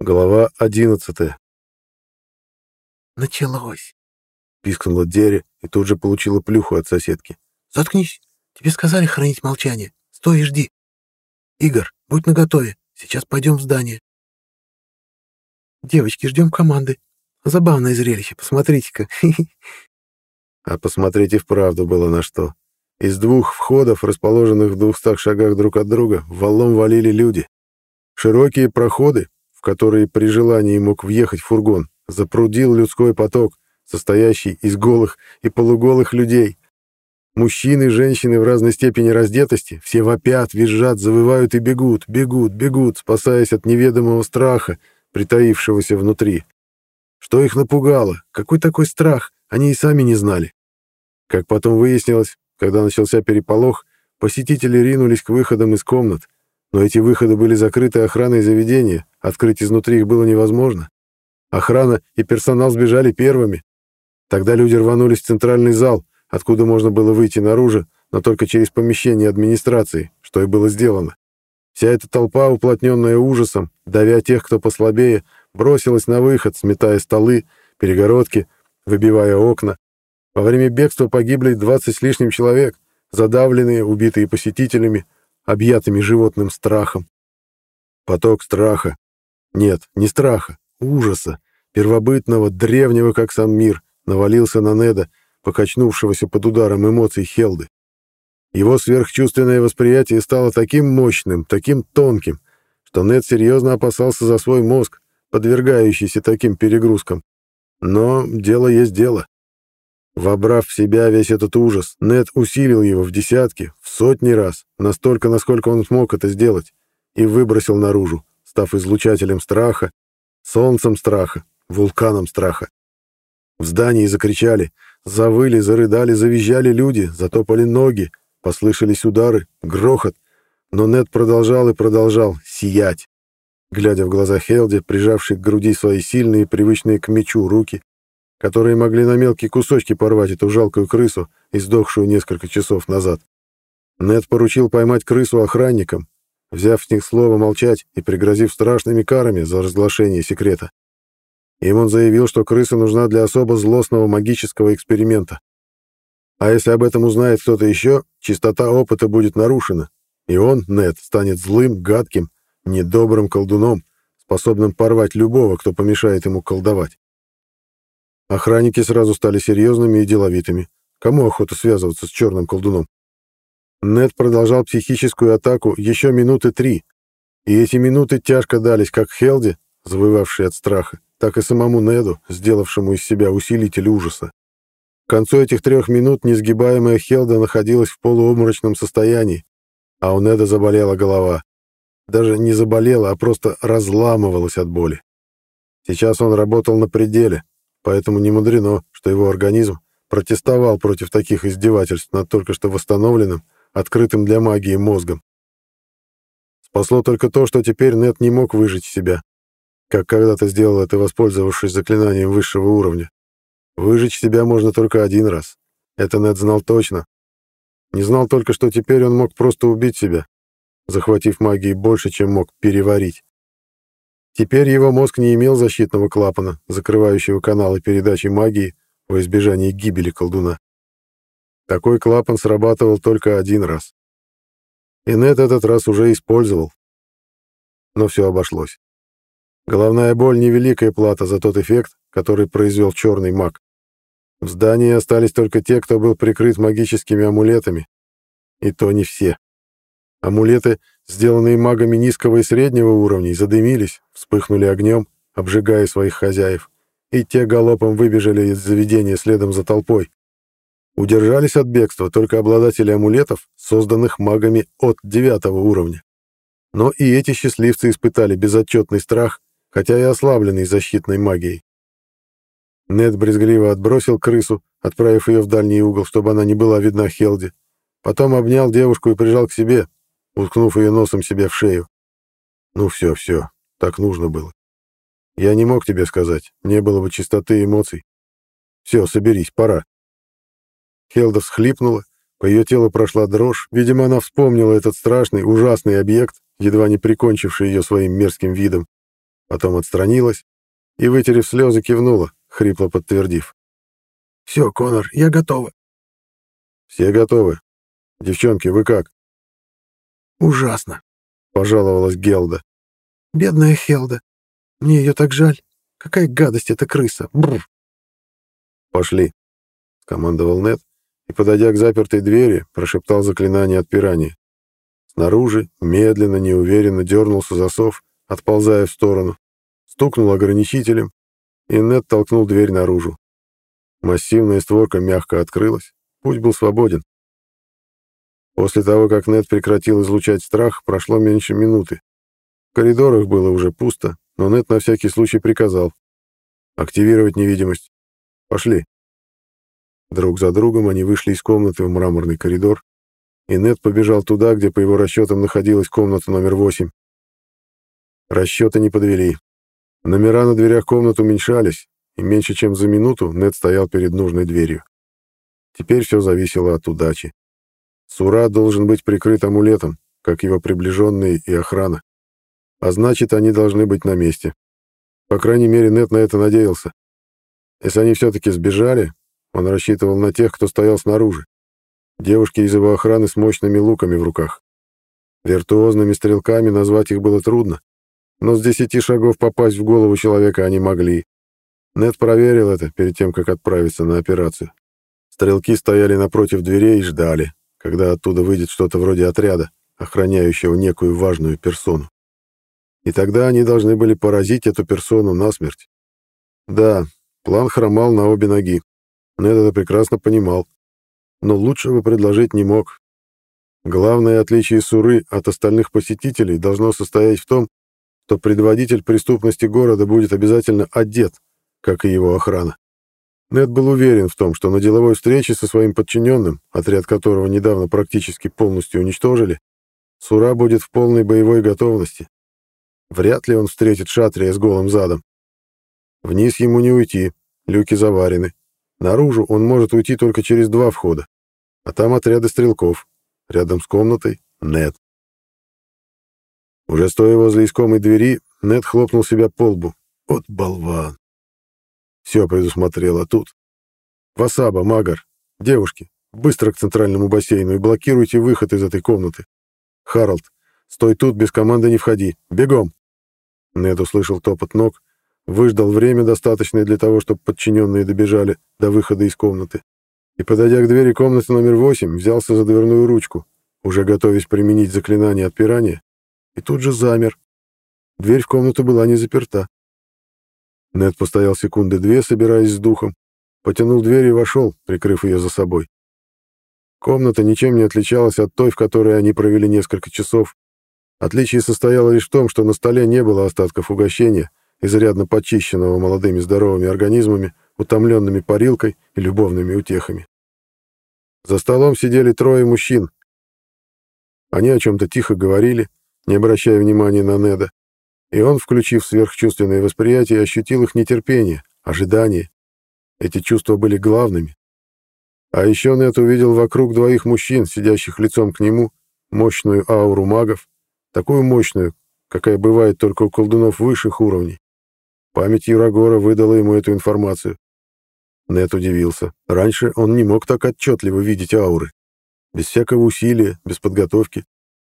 Глава одиннадцатая. «Началось!» — пискнула Дерри и тут же получила плюху от соседки. «Заткнись! Тебе сказали хранить молчание. Стой и жди. Игорь, будь наготове. Сейчас пойдем в здание. Девочки, ждем команды. Забавное зрелище, посмотрите-ка. А посмотреть и вправду было на что. Из двух входов, расположенных в двухстах шагах друг от друга, валом валили люди. Широкие проходы, в которые при желании мог въехать фургон, запрудил людской поток, состоящий из голых и полуголых людей. Мужчины и женщины в разной степени раздетости, все вопят, визжат, завывают и бегут, бегут, бегут, спасаясь от неведомого страха, притаившегося внутри. Что их напугало? Какой такой страх? Они и сами не знали. Как потом выяснилось, когда начался переполох, посетители ринулись к выходам из комнат, но эти выходы были закрыты охраной заведения, открыть изнутри их было невозможно. Охрана и персонал сбежали первыми. Тогда люди рванулись в центральный зал, откуда можно было выйти наружу, но только через помещение администрации, что и было сделано. Вся эта толпа, уплотненная ужасом, давя тех, кто послабее, бросилась на выход, сметая столы, перегородки, выбивая окна. Во время бегства погибли 20 с лишним человек, задавленные, убитые посетителями, объятыми животным страхом. Поток страха. Нет, не страха, ужаса, первобытного, древнего, как сам мир, навалился на Неда, покачнувшегося под ударом эмоций Хелды. Его сверхчувственное восприятие стало таким мощным, таким тонким, что Нед серьезно опасался за свой мозг, подвергающийся таким перегрузкам. Но дело есть дело. Вобрав в себя весь этот ужас, Нед усилил его в десятки, в сотни раз, настолько, насколько он смог это сделать, и выбросил наружу, став излучателем страха, солнцем страха, вулканом страха. В здании закричали, завыли, зарыдали, завизжали люди, затопали ноги, послышались удары, грохот, но Нед продолжал и продолжал сиять, глядя в глаза Хелде, прижавшей к груди свои сильные, привычные к мечу руки, которые могли на мелкие кусочки порвать эту жалкую крысу, издохшую несколько часов назад. Нед поручил поймать крысу охранникам, взяв с них слово молчать и пригрозив страшными карами за разглашение секрета. Им он заявил, что крыса нужна для особо злостного магического эксперимента. А если об этом узнает кто-то еще, чистота опыта будет нарушена, и он, Нед, станет злым, гадким, недобрым колдуном, способным порвать любого, кто помешает ему колдовать. Охранники сразу стали серьезными и деловитыми. Кому охота связываться с черным колдуном? Нед продолжал психическую атаку еще минуты три, и эти минуты тяжко дались как Хелде, завывавшей от страха, так и самому Неду, сделавшему из себя усилитель ужаса. К концу этих трех минут несгибаемая Хелда находилась в полуобморочном состоянии, а у Неда заболела голова. Даже не заболела, а просто разламывалась от боли. Сейчас он работал на пределе, поэтому не мудрено, что его организм протестовал против таких издевательств над только что восстановленным, открытым для магии мозгом. Спасло только то, что теперь Нед не мог выжить себя, как когда-то сделал это, воспользовавшись заклинанием высшего уровня. Выжечь себя можно только один раз. Это Нед знал точно. Не знал только, что теперь он мог просто убить себя, захватив магии больше, чем мог переварить. Теперь его мозг не имел защитного клапана, закрывающего каналы передачи магии во избежание гибели колдуна. Такой клапан срабатывал только один раз. И Нед этот раз уже использовал. Но все обошлось. Головная боль — невеликая плата за тот эффект, который произвел черный маг. В здании остались только те, кто был прикрыт магическими амулетами. И то не все. Амулеты, сделанные магами низкого и среднего уровней, задымились, вспыхнули огнем, обжигая своих хозяев, и те галопом выбежали из заведения следом за толпой. Удержались от бегства только обладатели амулетов, созданных магами от девятого уровня. Но и эти счастливцы испытали безотчетный страх хотя и ослабленный защитной магией. Нед брезгливо отбросил крысу, отправив ее в дальний угол, чтобы она не была видна Хелде. Потом обнял девушку и прижал к себе, уткнув ее носом себе в шею. «Ну все, все, так нужно было. Я не мог тебе сказать, не было бы чистоты эмоций. Все, соберись, пора». Хелда всхлипнула, по ее телу прошла дрожь. Видимо, она вспомнила этот страшный, ужасный объект, едва не прикончивший ее своим мерзким видом Потом отстранилась и, вытерев слезы, кивнула, хрипло подтвердив. «Все, Конор, я готова». «Все готовы. Девчонки, вы как?» «Ужасно», — пожаловалась Гелда. «Бедная Хелда. Мне ее так жаль. Какая гадость эта крыса. Бррр». «Пошли», — скомандовал Нед и, подойдя к запертой двери, прошептал заклинание отпирания. Снаружи, медленно, неуверенно дернулся засов, отползая в сторону, стукнул ограничителем, и Нед толкнул дверь наружу. Массивная створка мягко открылась, путь был свободен. После того, как Нед прекратил излучать страх, прошло меньше минуты. В коридорах было уже пусто, но Нед на всякий случай приказал. «Активировать невидимость. Пошли». Друг за другом они вышли из комнаты в мраморный коридор, и Нед побежал туда, где, по его расчетам, находилась комната номер 8. Расчеты не подвели. Номера на дверях комнат уменьшались, и меньше чем за минуту Нед стоял перед нужной дверью. Теперь все зависело от удачи. Сура должен быть прикрыт амулетом, как его приближенные и охрана. А значит, они должны быть на месте. По крайней мере, Нед на это надеялся. Если они все-таки сбежали, он рассчитывал на тех, кто стоял снаружи. Девушки из его охраны с мощными луками в руках. Виртуозными стрелками назвать их было трудно, но с десяти шагов попасть в голову человека они могли. Нед проверил это перед тем, как отправиться на операцию. Стрелки стояли напротив дверей и ждали, когда оттуда выйдет что-то вроде отряда, охраняющего некую важную персону. И тогда они должны были поразить эту персону насмерть. Да, план хромал на обе ноги. Нед это прекрасно понимал но лучшего предложить не мог. Главное отличие Суры от остальных посетителей должно состоять в том, что предводитель преступности города будет обязательно одет, как и его охрана. Нед был уверен в том, что на деловой встрече со своим подчиненным, отряд которого недавно практически полностью уничтожили, Сура будет в полной боевой готовности. Вряд ли он встретит Шатрия с голым задом. Вниз ему не уйти, люки заварены. Наружу он может уйти только через два входа. А там отряды стрелков. Рядом с комнатой — Нед. Уже стоя возле искомой двери, Нед хлопнул себя по лбу. Вот болван. Все предусмотрел, а тут... Васаба, Магар, девушки, быстро к центральному бассейну и блокируйте выход из этой комнаты. Харалд, стой тут, без команды не входи. Бегом! Нед услышал топот ног, выждал время, достаточное для того, чтобы подчиненные добежали до выхода из комнаты, и, подойдя к двери комнаты номер 8, взялся за дверную ручку, уже готовясь применить заклинание отпирания, и тут же замер. Дверь в комнату была не заперта. Нед постоял секунды две, собираясь с духом, потянул дверь и вошел, прикрыв ее за собой. Комната ничем не отличалась от той, в которой они провели несколько часов. Отличие состояло лишь в том, что на столе не было остатков угощения, изрядно почищенного молодыми здоровыми организмами, утомленными парилкой и любовными утехами. За столом сидели трое мужчин. Они о чем-то тихо говорили, не обращая внимания на Неда, и он, включив сверхчувственное восприятие, ощутил их нетерпение, ожидание. Эти чувства были главными. А еще Нед увидел вокруг двоих мужчин, сидящих лицом к нему, мощную ауру магов, такую мощную, какая бывает только у колдунов высших уровней. Память Юрагора выдала ему эту информацию. Нет удивился. Раньше он не мог так отчетливо видеть ауры. Без всякого усилия, без подготовки.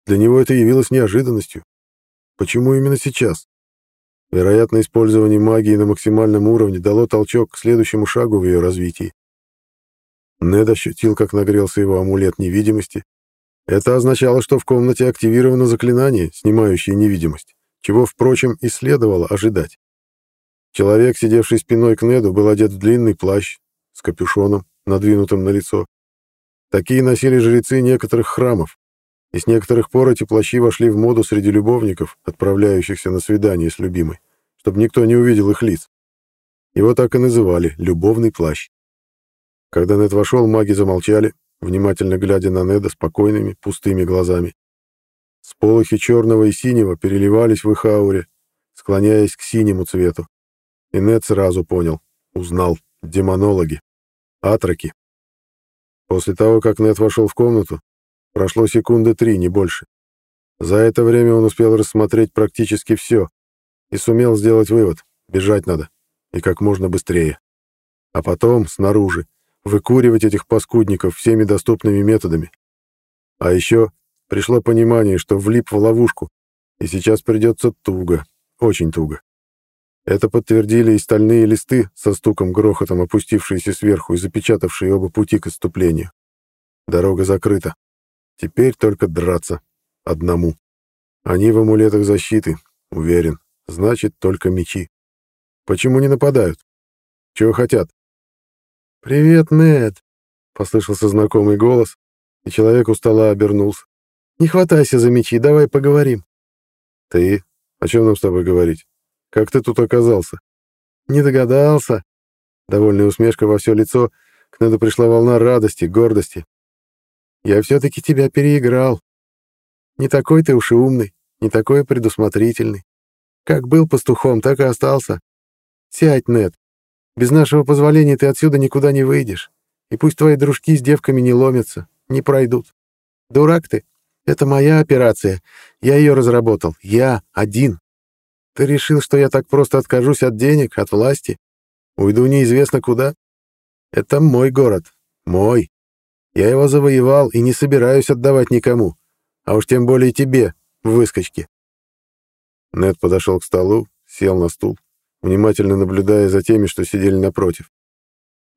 Для него это явилось неожиданностью. Почему именно сейчас? Вероятно, использование магии на максимальном уровне дало толчок к следующему шагу в ее развитии. Нед ощутил, как нагрелся его амулет невидимости. Это означало, что в комнате активировано заклинание, снимающее невидимость, чего, впрочем, и следовало ожидать. Человек, сидевший спиной к Неду, был одет в длинный плащ с капюшоном, надвинутым на лицо. Такие носили жрецы некоторых храмов, и с некоторых пор эти плащи вошли в моду среди любовников, отправляющихся на свидание с любимой, чтобы никто не увидел их лиц. Его так и называли «любовный плащ». Когда Нед вошел, маги замолчали, внимательно глядя на Неда спокойными, пустыми глазами. Сполохи черного и синего переливались в их ауре, склоняясь к синему цвету. И Нед сразу понял, узнал, демонологи, атраки. После того, как Нед вошел в комнату, прошло секунды три, не больше. За это время он успел рассмотреть практически все. и сумел сделать вывод — бежать надо, и как можно быстрее. А потом, снаружи, выкуривать этих паскудников всеми доступными методами. А еще пришло понимание, что влип в ловушку, и сейчас придется туго, очень туго. Это подтвердили и стальные листы со стуком-грохотом, опустившиеся сверху и запечатавшие оба пути к отступлению. Дорога закрыта. Теперь только драться. Одному. Они в амулетах защиты, уверен. Значит, только мечи. Почему не нападают? Чего хотят? «Привет, Нед!» — послышался знакомый голос, и человек устало обернулся. «Не хватайся за мечи, давай поговорим». «Ты? О чем нам с тобой говорить? Как ты тут оказался?» «Не догадался». Довольная усмешка во все лицо, к Неду пришла волна радости, гордости. «Я все-таки тебя переиграл. Не такой ты уж и умный, не такой предусмотрительный. Как был пастухом, так и остался. Сядь, Нед. Без нашего позволения ты отсюда никуда не выйдешь. И пусть твои дружки с девками не ломятся, не пройдут. Дурак ты. Это моя операция. Я ее разработал. Я один. Ты решил, что я так просто откажусь от денег, от власти? Уйду неизвестно куда? Это мой город. Мой. Я его завоевал и не собираюсь отдавать никому. А уж тем более тебе, выскочки. Нед подошел к столу, сел на стул, внимательно наблюдая за теми, что сидели напротив.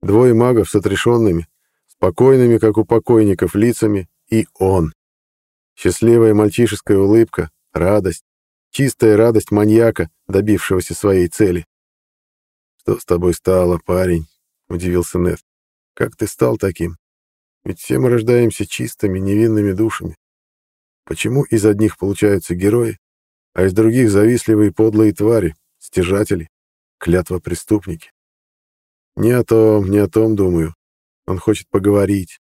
Двое магов с отрешенными, спокойными, как у покойников, лицами, и он. Счастливая мальчишеская улыбка, радость, чистая радость маньяка, добившегося своей цели. «Что с тобой стало, парень?» — удивился Нед. «Как ты стал таким? Ведь все мы рождаемся чистыми, невинными душами. Почему из одних получаются герои, а из других завистливые подлые твари, стяжатели, клятва преступники? Не о том, не о том думаю. Он хочет поговорить.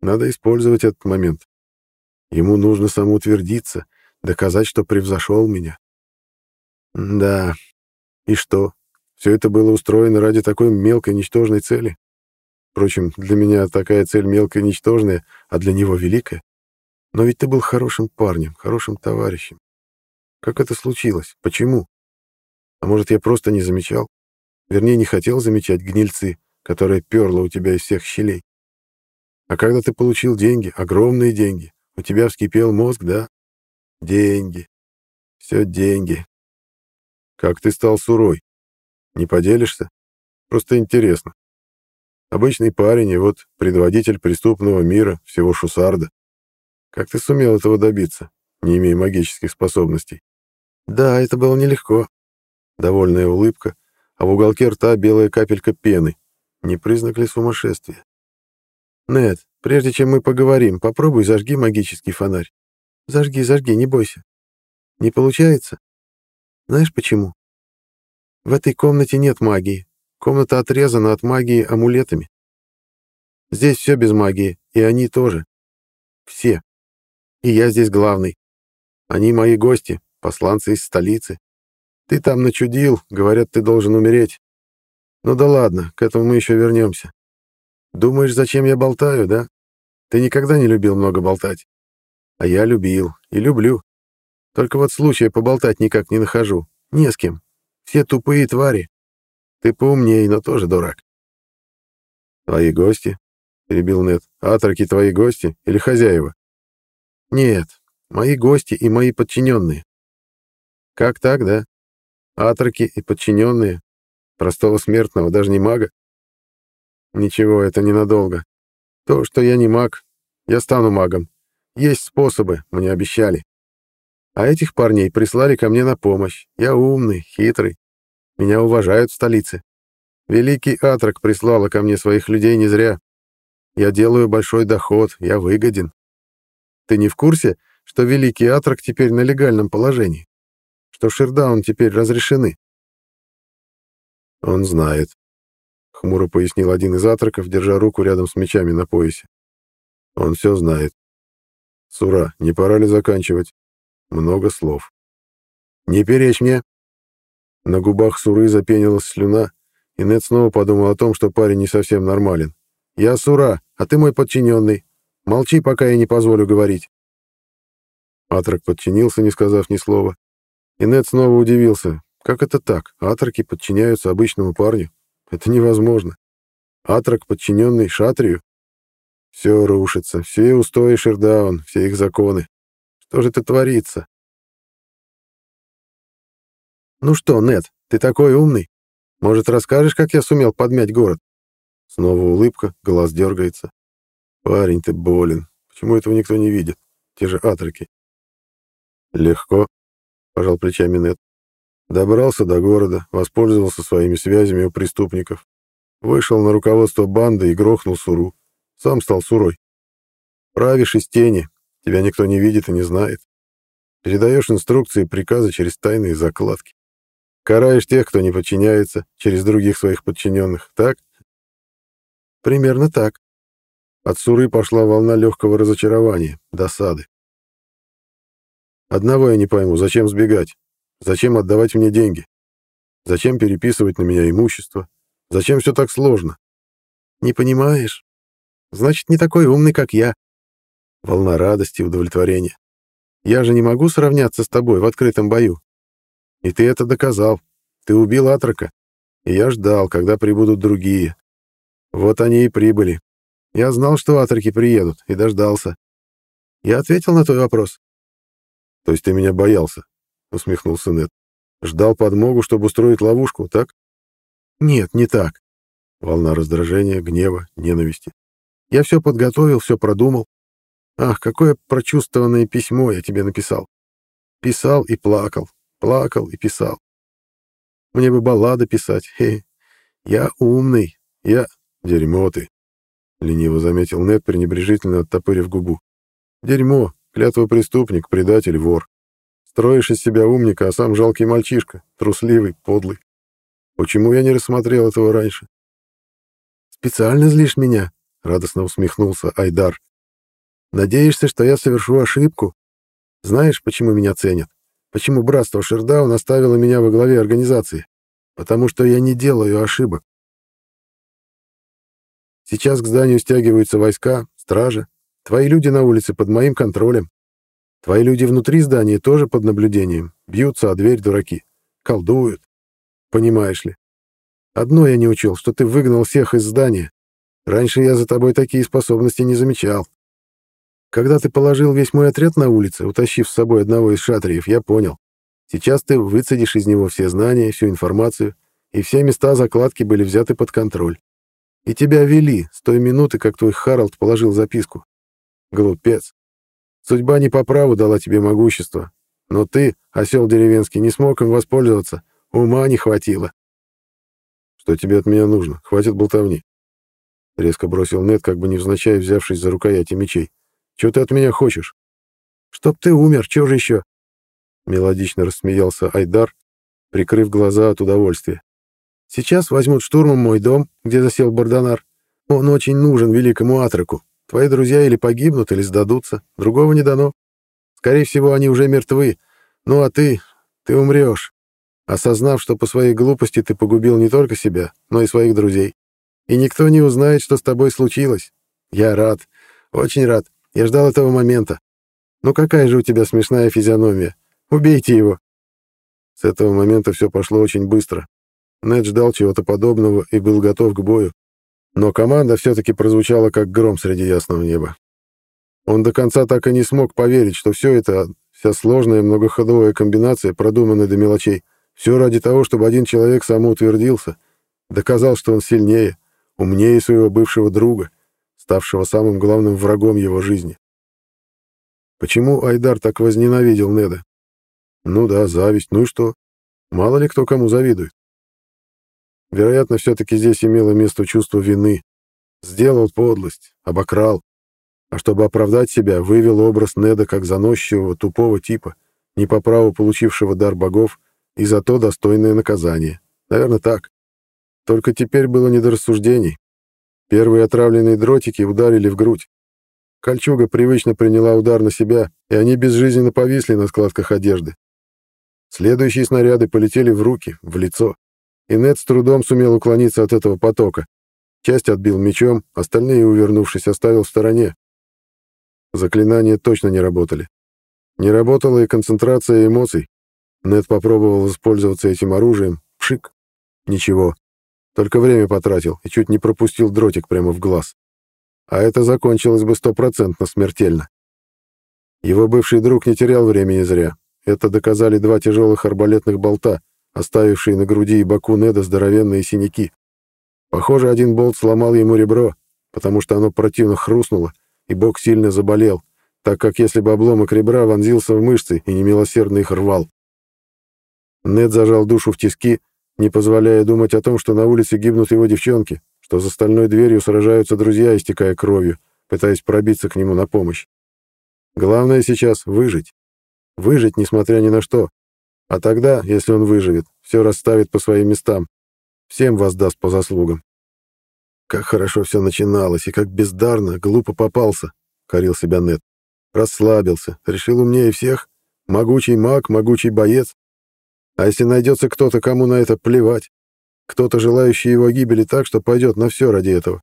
Надо использовать этот момент. Ему нужно самоутвердиться, доказать, что превзошел меня. Да, и что? Все это было устроено ради такой мелкой, ничтожной цели? Впрочем, для меня такая цель мелкая, ничтожная, а для него великая. Но ведь ты был хорошим парнем, хорошим товарищем. Как это случилось? Почему? А может, я просто не замечал? Вернее, не хотел замечать гнильцы, которая перла у тебя из всех щелей. А когда ты получил деньги, огромные деньги, у тебя вскипел мозг, да? Деньги. Все деньги. Как ты стал сурой? Не поделишься? Просто интересно. Обычный парень и вот предводитель преступного мира, всего Шусарда. Как ты сумел этого добиться, не имея магических способностей? Да, это было нелегко. Довольная улыбка, а в уголке рта белая капелька пены. Не признак ли сумасшествия? Нет, прежде чем мы поговорим, попробуй зажги магический фонарь. Зажги, зажги, не бойся. Не получается? Знаешь почему? В этой комнате нет магии. Комната отрезана от магии амулетами. Здесь все без магии, и они тоже. Все. И я здесь главный. Они мои гости, посланцы из столицы. Ты там начудил, говорят, ты должен умереть. Ну да ладно, к этому мы еще вернемся. Думаешь, зачем я болтаю, да? Ты никогда не любил много болтать. А я любил и люблю. Только вот случая поболтать никак не нахожу. Не с кем. Все тупые твари. Ты поумней, но тоже дурак. Твои гости? — перебил Нед. «Атраки твои гости или хозяева?» Нет, мои гости и мои подчиненные. Как так, да? Атраки и подчиненные. Простого смертного, даже не мага. Ничего, это ненадолго. То, что я не маг, я стану магом. Есть способы, мне обещали. А этих парней прислали ко мне на помощь. Я умный, хитрый. Меня уважают в столице. Великий Атрак прислала ко мне своих людей не зря. Я делаю большой доход, я выгоден. Ты не в курсе, что Великий Атрак теперь на легальном положении? Что Шердаун теперь разрешены?» «Он знает», — хмуро пояснил один из атраков, держа руку рядом с мечами на поясе. «Он все знает. Сура, не пора ли заканчивать? Много слов». «Не перечь мне!» На губах Суры запенилась слюна, и Нед снова подумал о том, что парень не совсем нормален. «Я Сура, а ты мой подчиненный. Молчи, пока я не позволю говорить. Атрак подчинился, не сказав ни слова. И Нед снова удивился. Как это так? Атраки подчиняются обычному парню? Это невозможно. Атрак, подчиненный Шатрию? Все рушится, все устои Шердаун, все их законы. Что же это творится? Ну что, Нед, ты такой умный. Может, расскажешь, как я сумел подмять город? Снова улыбка, глаз дергается. Парень, ты болен. Почему этого никто не видит? Те же атраки. Легко, пожал плечами Нед. Добрался до города, воспользовался своими связями у преступников. Вышел на руководство банды и грохнул Суру. Сам стал Сурой. Правишь из тени, тебя никто не видит и не знает. Передаешь инструкции и приказы через тайные закладки. Караешь тех, кто не подчиняется, через других своих подчиненных, так? Примерно так. От Суры пошла волна легкого разочарования, досады. Одного я не пойму, зачем сбегать? Зачем отдавать мне деньги? Зачем переписывать на меня имущество? Зачем все так сложно? Не понимаешь? Значит, не такой умный, как я. Волна радости и удовлетворения. Я же не могу сравняться с тобой в открытом бою. И ты это доказал. Ты убил Атрака. И я ждал, когда прибудут другие. Вот они и прибыли. Я знал, что Атраки приедут, и дождался. Я ответил на твой вопрос. То есть ты меня боялся? Усмехнулся Нед. Ждал подмогу, чтобы устроить ловушку, так? Нет, не так. Волна раздражения, гнева, ненависти. Я все подготовил, все продумал. Ах, какое прочувствованное письмо я тебе написал. Писал и плакал, плакал и писал. Мне бы баллады писать, хе. Я умный, я... Дерьмо ты, — лениво заметил Нед, пренебрежительно оттопырив губу. Дерьмо, клятва преступник, предатель, вор. Строишь из себя умника, а сам жалкий мальчишка, трусливый, подлый. Почему я не рассмотрел этого раньше? Специально злишь меня, — радостно усмехнулся Айдар. Надеешься, что я совершу ошибку? Знаешь, почему меня ценят? Почему братство Шердаун оставило меня во главе организации? Потому что я не делаю ошибок. Сейчас к зданию стягиваются войска, стражи. Твои люди на улице под моим контролем. Твои люди внутри здания тоже под наблюдением. Бьются о дверь дураки. Колдуют. Понимаешь ли? Одно я не учел, что ты выгнал всех из здания. Раньше я за тобой такие способности не замечал. Когда ты положил весь мой отряд на улице, утащив с собой одного из шатриев, я понял. Сейчас ты выцедишь из него все знания, всю информацию, и все места закладки были взяты под контроль. И тебя вели с той минуты, как твой Харалд положил записку. Глупец. Судьба не по праву дала тебе могущество. Но ты, осел деревенский, не смог им воспользоваться. Ума не хватило. Что тебе от меня нужно? Хватит болтовни. Резко бросил Нед, как бы невзначай взявшись за рукояти мечей. Чего ты от меня хочешь? Чтоб ты умер, чего же еще? Мелодично рассмеялся Айдар, прикрыв глаза от удовольствия. Сейчас возьмут штурмом мой дом, где засел Бардонар. Он очень нужен великому Атраку. Твои друзья или погибнут, или сдадутся. Другого не дано. Скорее всего, они уже мертвы. Ну а ты... ты умрешь, осознав, что по своей глупости ты погубил не только себя, но и своих друзей. И никто не узнает, что с тобой случилось. Я рад, очень рад. Я ждал этого момента. Ну какая же у тебя смешная физиономия. Убейте его. С этого момента все пошло очень быстро. Нед ждал чего-то подобного и был готов к бою. Но команда все-таки прозвучала как гром среди ясного неба. Он до конца так и не смог поверить, что все это, вся сложная многоходовая комбинация, продуманная до мелочей, все ради того, чтобы один человек самоутвердился, доказал, что он сильнее, умнее своего бывшего друга, ставшего самым главным врагом его жизни. Почему Айдар так возненавидел Неда? Ну да, зависть, ну и что? Мало ли кто кому завидует. Вероятно, все-таки здесь имело место чувство вины. Сделал подлость, обокрал. А чтобы оправдать себя, вывел образ Неда как заносчивого, тупого типа, не по праву получившего дар богов, и зато достойное наказание. Наверное, так. Только теперь было не до рассуждений. Первые отравленные дротики ударили в грудь. Кольчуга привычно приняла удар на себя, и они безжизненно повисли на складках одежды. Следующие снаряды полетели в руки, в лицо и Нед с трудом сумел уклониться от этого потока. Часть отбил мечом, остальные, увернувшись, оставил в стороне. Заклинания точно не работали. Не работала и концентрация эмоций. Нед попробовал воспользоваться этим оружием. Пшик. Ничего. Только время потратил и чуть не пропустил дротик прямо в глаз. А это закончилось бы стопроцентно смертельно. Его бывший друг не терял времени зря. Это доказали два тяжелых арбалетных болта, оставившие на груди и боку Неда здоровенные синяки. Похоже, один болт сломал ему ребро, потому что оно противно хрустнуло, и бок сильно заболел, так как если бы обломок ребра вонзился в мышцы и немилосердно их рвал. Нед зажал душу в тиски, не позволяя думать о том, что на улице гибнут его девчонки, что за стальной дверью сражаются друзья, истекая кровью, пытаясь пробиться к нему на помощь. Главное сейчас — выжить. Выжить, несмотря ни на что. А тогда, если он выживет, все расставит по своим местам. Всем воздаст по заслугам. Как хорошо все начиналось, и как бездарно, глупо попался, — корил себя Нет. Расслабился, решил умнее всех. Могучий маг, могучий боец. А если найдется кто-то, кому на это плевать? Кто-то, желающий его гибели так, что пойдет на все ради этого.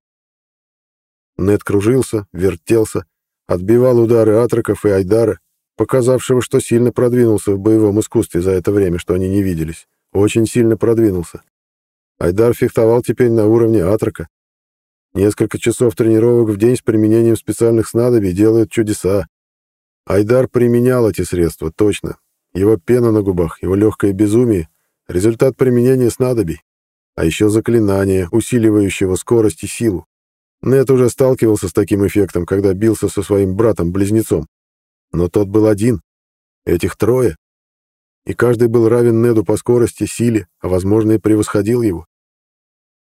Нет кружился, вертелся, отбивал удары атраков и айдара, показавшего, что сильно продвинулся в боевом искусстве за это время, что они не виделись. Очень сильно продвинулся. Айдар фехтовал теперь на уровне атрака. Несколько часов тренировок в день с применением специальных снадобий делают чудеса. Айдар применял эти средства, точно. Его пена на губах, его легкое безумие — результат применения снадобий. А еще заклинание, усиливающего скорость и силу. Нет уже сталкивался с таким эффектом, когда бился со своим братом-близнецом. Но тот был один. Этих трое. И каждый был равен Неду по скорости, силе, а, возможно, и превосходил его.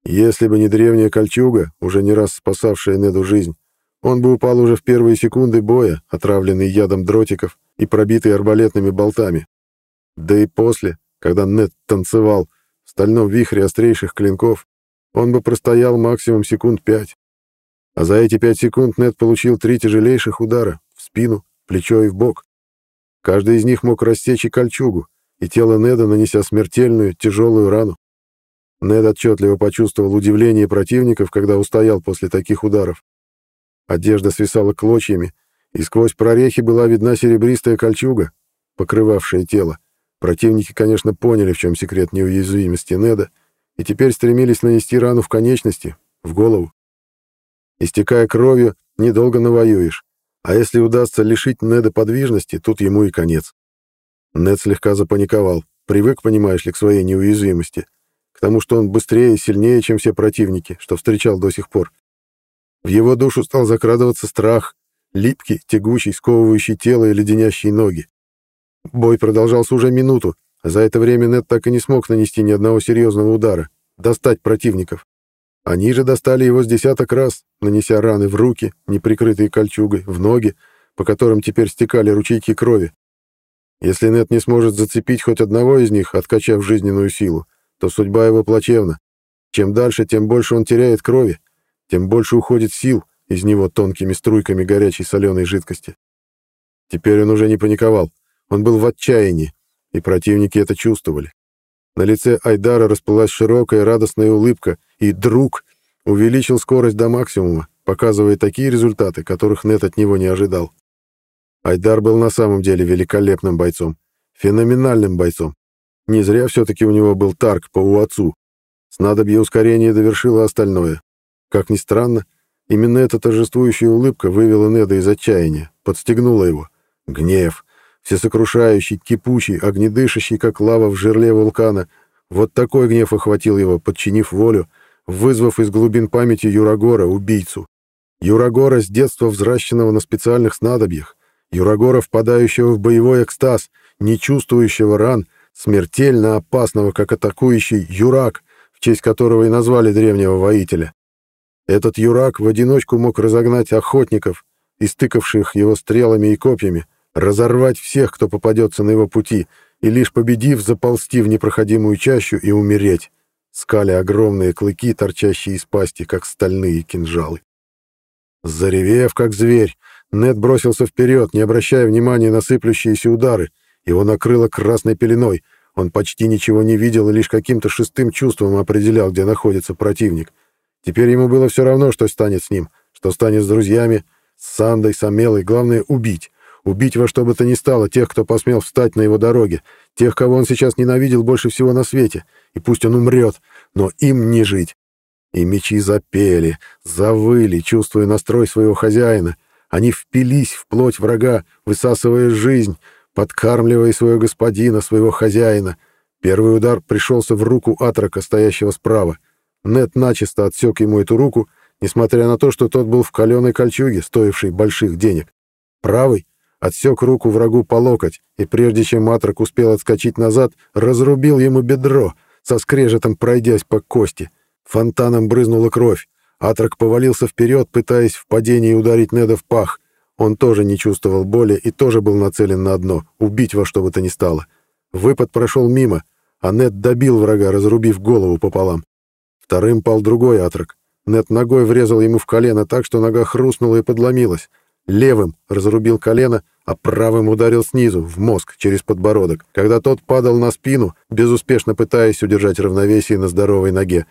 Если бы не древняя кольчуга, уже не раз спасавшая Неду жизнь, он бы упал уже в первые секунды боя, отравленный ядом дротиков и пробитый арбалетными болтами. Да и после, когда Нед танцевал в стальном вихре острейших клинков, он бы простоял максимум секунд пять. А за эти пять секунд Нед получил три тяжелейших удара в спину, плечо и в бок. Каждый из них мог рассечь и кольчугу, и тело Неда, нанеся смертельную, тяжелую рану. Нед отчетливо почувствовал удивление противников, когда устоял после таких ударов. Одежда свисала клочьями, и сквозь прорехи была видна серебристая кольчуга, покрывавшая тело. Противники, конечно, поняли, в чем секрет неуязвимости Неда, и теперь стремились нанести рану в конечности, в голову. Истекая кровью, недолго навоюешь. А если удастся лишить Неда подвижности, тут ему и конец. Нед слегка запаниковал. Привык, понимаешь ли, к своей неуязвимости. К тому, что он быстрее и сильнее, чем все противники, что встречал до сих пор. В его душу стал закрадываться страх, липкий, тягучий, сковывающий тело и леденящий ноги. Бой продолжался уже минуту, а за это время Нед так и не смог нанести ни одного серьезного удара, достать противников. Они же достали его с десяток раз, нанеся раны в руки, не прикрытые кольчугой, в ноги, по которым теперь стекали ручейки крови. Если Нет не сможет зацепить хоть одного из них, откачав жизненную силу, то судьба его плачевна. Чем дальше, тем больше он теряет крови, тем больше уходит сил из него тонкими струйками горячей соленой жидкости. Теперь он уже не паниковал, он был в отчаянии, и противники это чувствовали. На лице Айдара расплылась широкая радостная улыбка, и друг увеличил скорость до максимума, показывая такие результаты, которых Нет от него не ожидал. Айдар был на самом деле великолепным бойцом, феноменальным бойцом. Не зря все-таки у него был тарк по УАЦу. Снадобье ускорения довершило остальное. Как ни странно, именно эта торжествующая улыбка вывела Неда из отчаяния, подстегнула его. Гнев, всесокрушающий, кипучий, огнедышащий, как лава в жерле вулкана. Вот такой гнев охватил его, подчинив волю, вызвав из глубин памяти Юрагора, убийцу. Юрагора с детства взращенного на специальных снадобьях, Юрагора, впадающего в боевой экстаз, не чувствующего ран, смертельно опасного, как атакующий Юрак, в честь которого и назвали древнего воителя. Этот Юрак в одиночку мог разогнать охотников, истыкавших его стрелами и копьями, разорвать всех, кто попадется на его пути, и лишь победив, заползти в непроходимую чащу и умереть, скали огромные клыки, торчащие из пасти, как стальные кинжалы. Заревев, как зверь, Нед бросился вперед, не обращая внимания на сыплющиеся удары. Его накрыло красной пеленой. Он почти ничего не видел и лишь каким-то шестым чувством определял, где находится противник. Теперь ему было все равно, что станет с ним, что станет с друзьями, с Сандой, с Амелой. Главное — убить Убить во что бы то ни стало тех, кто посмел встать на его дороге, тех, кого он сейчас ненавидел больше всего на свете, и пусть он умрет, но им не жить. И мечи запели, завыли, чувствуя настрой своего хозяина. Они впились в плоть врага, высасывая жизнь, подкармливая своего господина, своего хозяина. Первый удар пришелся в руку Атрака, стоящего справа. Нет начисто отсек ему эту руку, несмотря на то, что тот был в каленой кольчуге, стоившей больших денег. Правый отсек руку врагу по локоть, и прежде чем Атрак успел отскочить назад, разрубил ему бедро, со скрежетом пройдясь по кости. Фонтаном брызнула кровь. Атрак повалился вперед, пытаясь в падении ударить Неда в пах. Он тоже не чувствовал боли и тоже был нацелен на одно — убить во что бы то ни стало. Выпад прошел мимо, а Нед добил врага, разрубив голову пополам. Вторым пал другой Атрак. Нед ногой врезал ему в колено так, что нога хрустнула и подломилась. Левым разрубил колено, а правым ударил снизу, в мозг, через подбородок, когда тот падал на спину, безуспешно пытаясь удержать равновесие на здоровой ноге.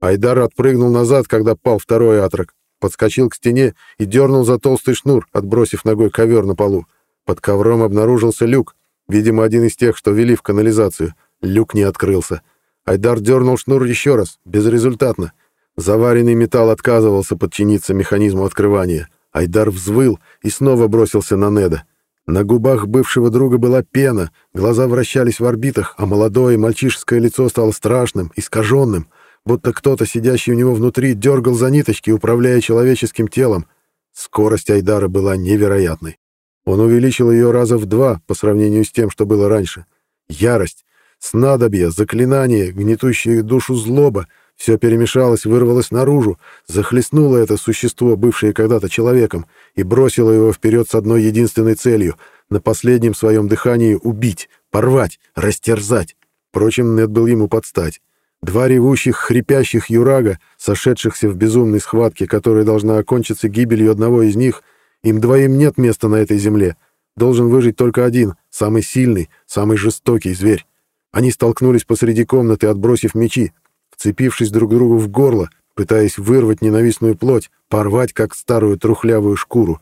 Айдар отпрыгнул назад, когда пал второй атрак, подскочил к стене и дернул за толстый шнур, отбросив ногой ковер на полу. Под ковром обнаружился люк, видимо, один из тех, что вели в канализацию. Люк не открылся. Айдар дернул шнур еще раз, безрезультатно. Заваренный металл отказывался подчиниться механизму открывания. Айдар взвыл и снова бросился на Неда. На губах бывшего друга была пена, глаза вращались в орбитах, а молодое мальчишеское лицо стало страшным, искаженным — будто кто-то, сидящий у него внутри, дергал за ниточки, управляя человеческим телом. Скорость Айдара была невероятной. Он увеличил ее раза в два по сравнению с тем, что было раньше. Ярость, снадобье, заклинание, гнетущее душу злоба — все перемешалось, вырвалось наружу, захлестнуло это существо, бывшее когда-то человеком, и бросило его вперед с одной единственной целью — на последнем своем дыхании убить, порвать, растерзать. Впрочем, Нед был ему подстать. Два ревущих, хрипящих юрага, сошедшихся в безумной схватке, которая должна окончиться гибелью одного из них, им двоим нет места на этой земле. Должен выжить только один, самый сильный, самый жестокий зверь. Они столкнулись посреди комнаты, отбросив мечи, вцепившись друг другу в горло, пытаясь вырвать ненавистную плоть, порвать, как старую трухлявую шкуру.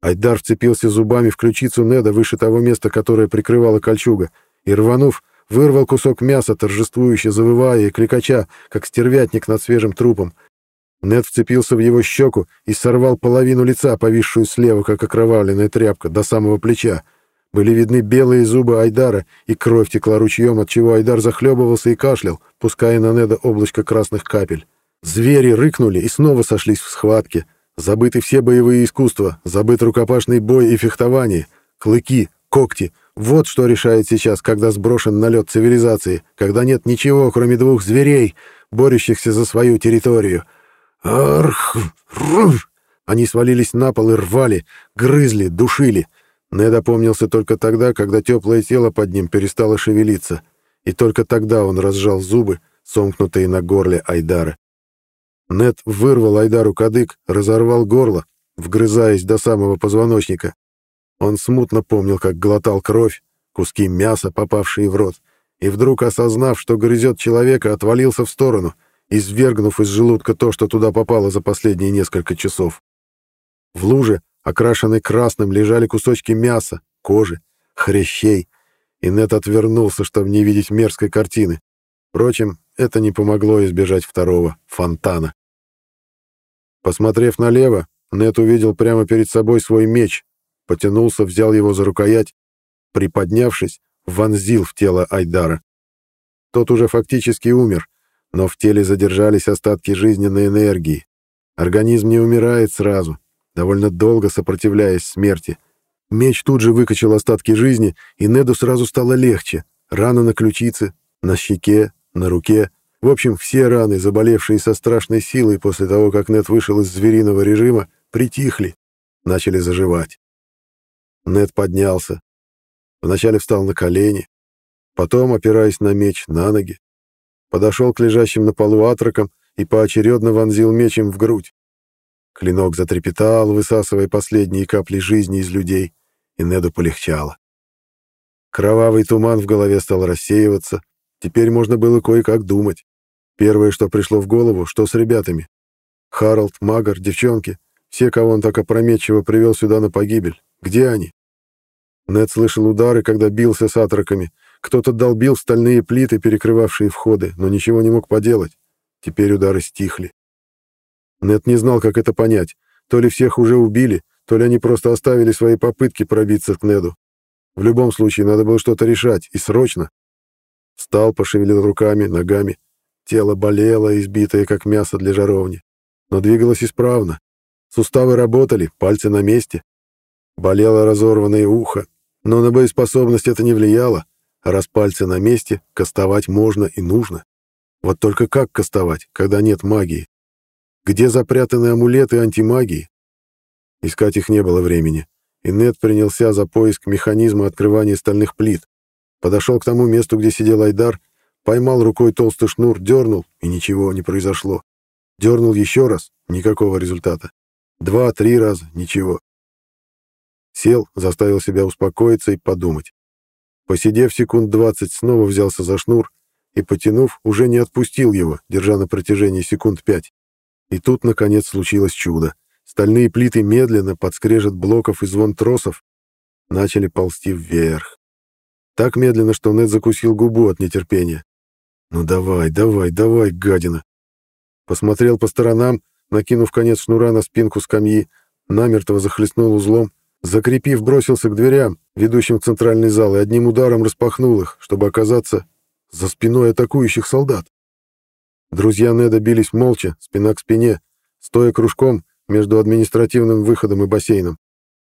Айдар вцепился зубами в ключицу Неда выше того места, которое прикрывала кольчуга, и, рванув, Вырвал кусок мяса, торжествующе завывая и кликача, как стервятник над свежим трупом. Нед вцепился в его щеку и сорвал половину лица, повисшую слева, как окровавленная тряпка, до самого плеча. Были видны белые зубы Айдара, и кровь текла ручьем, от чего Айдар захлебывался и кашлял, пуская на Неда облачко красных капель. Звери рыкнули и снова сошлись в схватке. Забыты все боевые искусства, забыт рукопашный бой и фехтование, клыки, когти, вот что решает сейчас, когда сброшен налет цивилизации, когда нет ничего, кроме двух зверей, борющихся за свою территорию. Арх! Руф! Они свалились на пол и рвали, грызли, душили. Нед опомнился только тогда, когда теплое тело под ним перестало шевелиться, и только тогда он разжал зубы, сомкнутые на горле Айдара. Нед вырвал Айдару кадык, разорвал горло, вгрызаясь до самого позвоночника, он смутно помнил, как глотал кровь, куски мяса, попавшие в рот, и вдруг, осознав, что грызет человека, отвалился в сторону, извергнув из желудка то, что туда попало за последние несколько часов. В луже, окрашенной красным, лежали кусочки мяса, кожи, хрящей, и Нет отвернулся, чтобы не видеть мерзкой картины. Впрочем, это не помогло избежать второго — фонтана. Посмотрев налево, Нет увидел прямо перед собой свой меч, потянулся, взял его за рукоять, приподнявшись, вонзил в тело Айдара. Тот уже фактически умер, но в теле задержались остатки жизненной энергии. Организм не умирает сразу, довольно долго сопротивляясь смерти. Меч тут же выкачал остатки жизни, и Неду сразу стало легче. Рана на ключице, на щеке, на руке. В общем, все раны, заболевшие со страшной силой после того, как Нед вышел из звериного режима, притихли, начали заживать. Нед поднялся. Вначале встал на колени, потом, опираясь на меч, на ноги. Подошел к лежащим на полу атракам и поочередно вонзил мечем в грудь. Клинок затрепетал, высасывая последние капли жизни из людей, и Неду полегчало. Кровавый туман в голове стал рассеиваться, теперь можно было кое-как думать. Первое, что пришло в голову, что с ребятами. Харалд, Магар, девчонки, все, кого он так опрометчиво привел сюда на погибель. Где они? Нед слышал удары, когда бился с атроками. Кто-то долбил стальные плиты, перекрывавшие входы, но ничего не мог поделать. Теперь удары стихли. Нед не знал, как это понять. То ли всех уже убили, то ли они просто оставили свои попытки пробиться к Неду. В любом случае, надо было что-то решать, и срочно. Встал, пошевелил руками, ногами. Тело болело, избитое, как мясо для жаровни. Но двигалось исправно. Суставы работали, пальцы на месте. Болело разорванное ухо, но на боеспособность это не влияло. А раз пальцы на месте, кастовать можно и нужно. Вот только как кастовать, когда нет магии? Где запрятаны амулеты антимагии? Искать их не было времени, и Нед принялся за поиск механизма открывания стальных плит. Подошел к тому месту, где сидел Айдар, поймал рукой толстый шнур, дернул, и ничего не произошло. Дернул еще раз, никакого результата. Два-три раза, ничего. Сел, заставил себя успокоиться и подумать. Посидев секунд двадцать, снова взялся за шнур и, потянув, уже не отпустил его, держа на протяжении секунд пять. И тут, наконец, случилось чудо. Стальные плиты медленно, под скрежет блоков и звон тросов, начали ползти вверх. Так медленно, что Нед закусил губу от нетерпения. «Ну давай, давай, давай, гадина!» Посмотрел по сторонам, накинув конец шнура на спинку скамьи, намертво захлестнул узлом, закрепив, бросился к дверям, ведущим в центральный зал, и одним ударом распахнул их, чтобы оказаться за спиной атакующих солдат. Друзья Неда бились молча, спина к спине, стоя кружком между административным выходом и бассейном.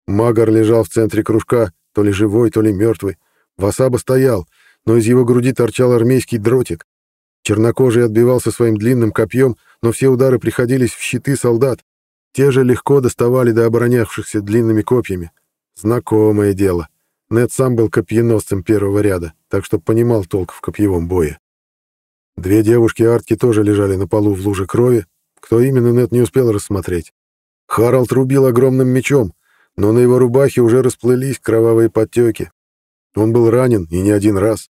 Магар лежал в центре кружка, то ли живой, то ли мертвый. Васаба стоял, но из его груди торчал армейский дротик. Чернокожий отбивался своим длинным копьем, но все удары приходились в щиты солдат. Те же легко доставали до оборонявшихся длинными копьями. Знакомое дело. Нед сам был копьеносцем первого ряда, так что понимал толк в копьевом бое. Две девушки-артки тоже лежали на полу в луже крови. Кто именно, Нед не успел рассмотреть. Харалд рубил огромным мечом, но на его рубахе уже расплылись кровавые подтеки. Он был ранен, и не один раз.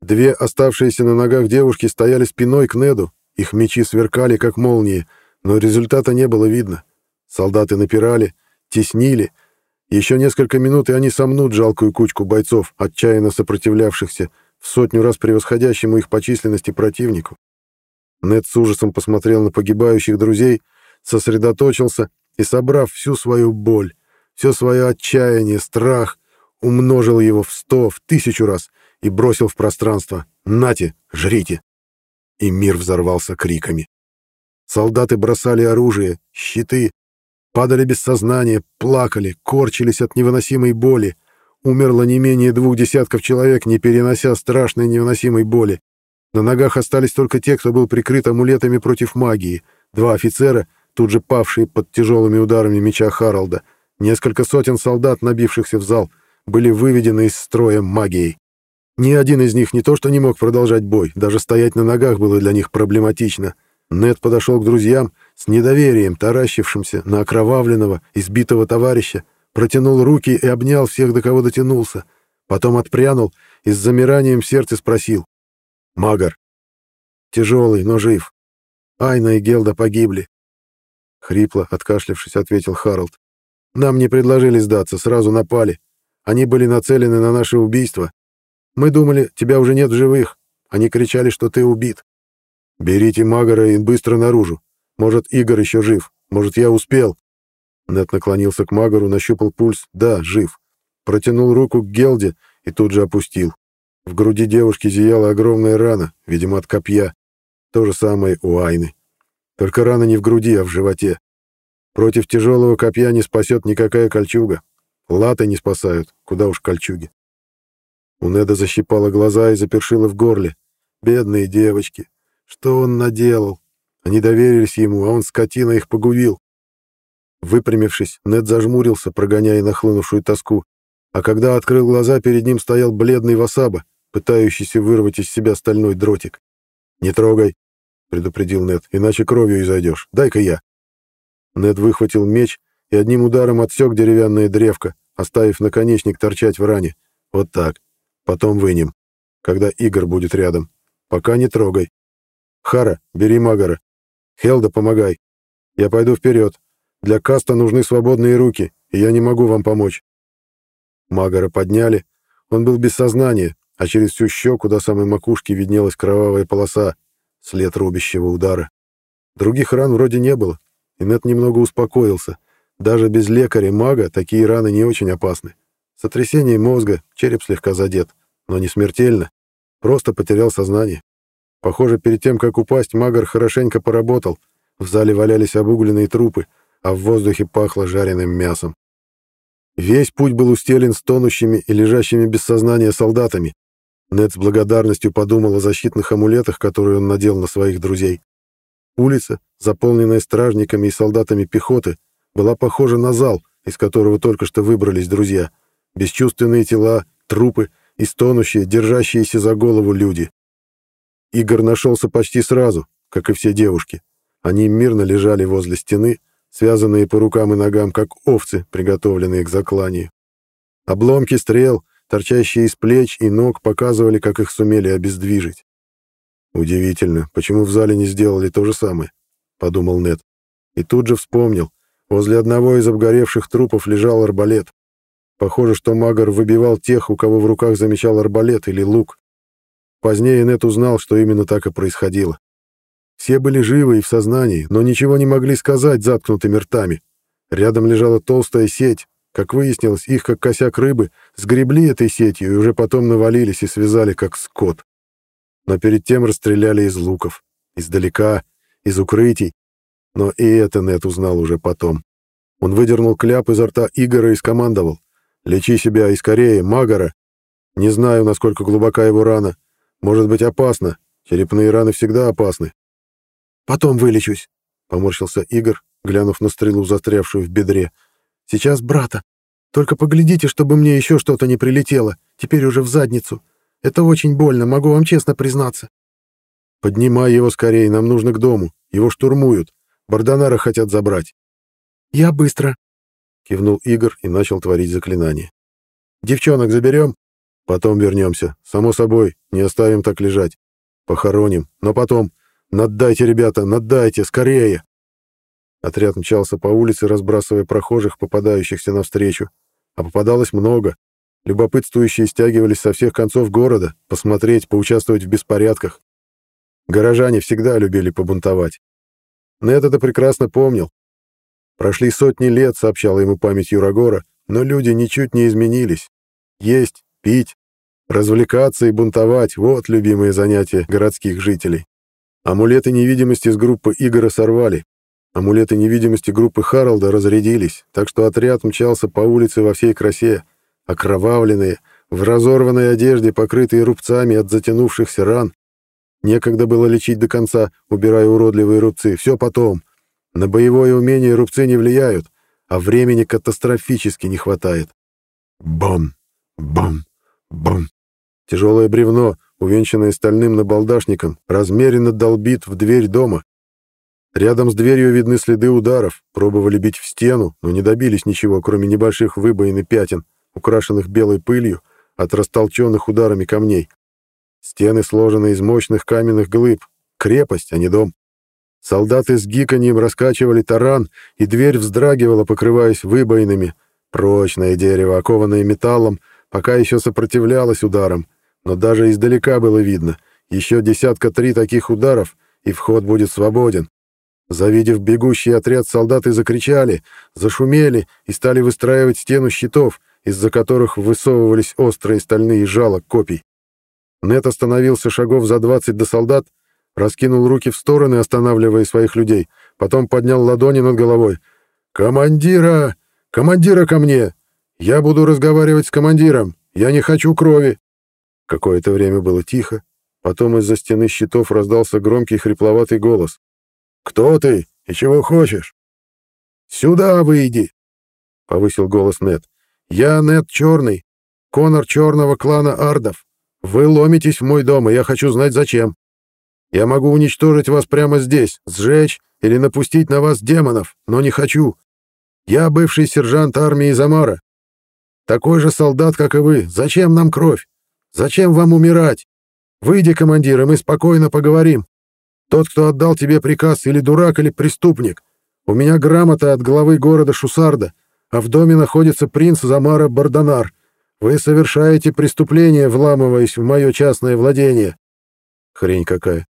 Две оставшиеся на ногах девушки стояли спиной к Неду, их мечи сверкали, как молнии, но результата не было видно. Солдаты напирали, теснили. Еще несколько минут, и они сомнут жалкую кучку бойцов, отчаянно сопротивлявшихся, в сотню раз превосходящему их по численности противнику. Нед с ужасом посмотрел на погибающих друзей, сосредоточился и, собрав всю свою боль, все свое отчаяние, страх, умножил его в сто, в тысячу раз и бросил в пространство. «Нате, жрите!» И мир взорвался криками. Солдаты бросали оружие, щиты, падали без сознания, плакали, корчились от невыносимой боли. Умерло не менее двух десятков человек, не перенося страшной невыносимой боли. На ногах остались только те, кто был прикрыт амулетами против магии. Два офицера, тут же павшие под тяжелыми ударами меча Харалда. Несколько сотен солдат, набившихся в зал — были выведены из строя магией. Ни один из них не то что не мог продолжать бой, даже стоять на ногах было для них проблематично. Нед подошел к друзьям с недоверием, таращившимся на окровавленного, избитого товарища, протянул руки и обнял всех, до кого дотянулся. Потом отпрянул и с замиранием сердца спросил. «Магар». «Тяжелый, но жив. Айна и Гелда погибли». Хрипло, откашлявшись, ответил Харалд. «Нам не предложили сдаться, сразу напали. Они были нацелены на наше убийство. Мы думали, тебя уже нет в живых. Они кричали, что ты убит. Берите Магора и быстро наружу. Может, Игорь еще жив. Может, я успел. Нет наклонился к Магору, нащупал пульс. Да, жив. Протянул руку к Гелде и тут же опустил. В груди девушки зияла огромная рана, видимо, от копья. То же самое у Айны. Только рана не в груди, а в животе. Против тяжелого копья не спасет никакая кольчуга. Латы не спасают, куда уж кольчуги. У Неда защипала глаза и запершила в горле. Бедные девочки. Что он наделал? Они доверились ему, а он, скотина, их погубил. Выпрямившись, Нед зажмурился, прогоняя нахлынувшую тоску. А когда открыл глаза, перед ним стоял бледный Васаба, пытающийся вырвать из себя стальной дротик. «Не трогай», — предупредил Нед, — «иначе кровью изойдешь. Дай-ка я». Нед выхватил меч и одним ударом отсек деревянное древко, оставив наконечник торчать в ране. Вот так. Потом вынем, когда Игорь будет рядом. Пока не трогай. Хара, бери Магара. Хелда, помогай. Я пойду вперед. Для каста нужны свободные руки, и я не могу вам помочь. Магора подняли. Он был без сознания, а через всю щеку до самой макушки виднелась кровавая полоса, след рубящего удара. Других ран вроде не было, и Нет немного успокоился. Даже без лекаря-мага такие раны не очень опасны. Сотрясение мозга, череп слегка задет, но не смертельно. Просто потерял сознание. Похоже, перед тем, как упасть, Магар хорошенько поработал. В зале валялись обугленные трупы, а в воздухе пахло жареным мясом. Весь путь был устелен стонущими и лежащими без сознания солдатами. Нед с благодарностью подумал о защитных амулетах, которые он надел на своих друзей. Улица, заполненная стражниками и солдатами пехоты, была похожа на зал, из которого только что выбрались друзья. Бесчувственные тела, трупы и стонущие, держащиеся за голову люди. Игорь нашелся почти сразу, как и все девушки. Они мирно лежали возле стены, связанные по рукам и ногам, как овцы, приготовленные к закланию. Обломки стрел, торчащие из плеч и ног, показывали, как их сумели обездвижить. «Удивительно, почему в зале не сделали то же самое?» — подумал Нед. И тут же вспомнил. Возле одного из обгоревших трупов лежал арбалет. Похоже, что Магар выбивал тех, у кого в руках замечал арбалет или лук. Позднее Нед узнал, что именно так и происходило. Все были живы и в сознании, но ничего не могли сказать заткнутыми ртами. Рядом лежала толстая сеть. Как выяснилось, их, как косяк рыбы, сгребли этой сетью и уже потом навалились и связали, как скот. Но перед тем расстреляли из луков, издалека, из укрытий. Но и это Нед узнал уже потом. Он выдернул кляп изо рта Игора и скомандовал. «Лечи себя и скорее, Магара!» Не знаю, насколько глубока его рана. Может быть, опасно. Черепные раны всегда опасны. Потом вылечусь, — поморщился Игорь, глянув на стрелу, застрявшую в бедре. Сейчас брата. Только поглядите, чтобы мне еще что-то не прилетело, теперь уже в задницу. Это очень больно, могу вам честно признаться. Поднимай его скорее, нам нужно к дому. Его штурмуют. Бардонара хотят забрать. Я быстро, — кивнул Игорь и начал творить заклинание. Девчонок заберем? Потом вернемся. Само собой, не оставим так лежать. Похороним. Но потом... Наддайте, ребята, наддайте, скорее!» Отряд мчался по улице, разбрасывая прохожих, попадающихся навстречу. А попадалось много. Любопытствующие стягивались со всех концов города, посмотреть, поучаствовать в беспорядках. Горожане всегда любили побунтовать. Нед это прекрасно помнил. Прошли сотни лет, сообщала ему память Юрагора, но люди ничуть не изменились. Есть, пить, развлекаться и бунтовать — вот любимые занятия городских жителей. Амулеты невидимости с группы Игора сорвали. Амулеты невидимости группы Харалда разрядились, так что отряд мчался по улице во всей красе, окровавленные, в разорванной одежде, покрытые рубцами от затянувшихся ран. Некогда было лечить до конца, убирая уродливые рубцы. Все потом. На боевое умение рубцы не влияют, а времени катастрофически не хватает. Бом! Бом! Бом! Тяжелое бревно, увенчанное стальным набалдашником, размеренно долбит в дверь дома. Рядом с дверью видны следы ударов, пробовали бить в стену, но не добились ничего, кроме небольших выбоин и пятен, украшенных белой пылью от растолченных ударами камней. Стены сложены из мощных каменных глыб. Крепость, а не дом. Солдаты с гиканьем раскачивали таран, и дверь вздрагивала, покрываясь выбоинами. Прочное дерево, окованное металлом, пока еще сопротивлялось ударам, но даже издалека было видно, еще десятка три таких ударов, и вход будет свободен. Завидев бегущий отряд, солдаты закричали, зашумели и стали выстраивать стену щитов, из-за которых высовывались острые стальные жало копий. Нет остановился шагов за двадцать до солдат, раскинул руки в стороны, останавливая своих людей, потом поднял ладони над головой. «Командира! Командира ко мне! Я буду разговаривать с командиром! Я не хочу крови!» Какое-то время было тихо, потом из-за стены щитов раздался громкий хрипловатый голос. «Кто ты и чего хочешь?» «Сюда выйди!» — повысил голос Нет. «Я Нет Черный, Конор черного клана Ардов. Вы ломитесь в мой дом, и я хочу знать, зачем. Я могу уничтожить вас прямо здесь, сжечь или напустить на вас демонов, но не хочу. Я бывший сержант армии Замара. Такой же солдат, как и вы. Зачем нам кровь? Зачем вам умирать? Выйди, командир, и мы спокойно поговорим. Тот, кто отдал тебе приказ, или дурак, или преступник. У меня грамота от главы города Шусарда, а в доме находится принц Замара Бардонар. Вы совершаете преступление, вламываясь в мое частное владение. Хрень какая.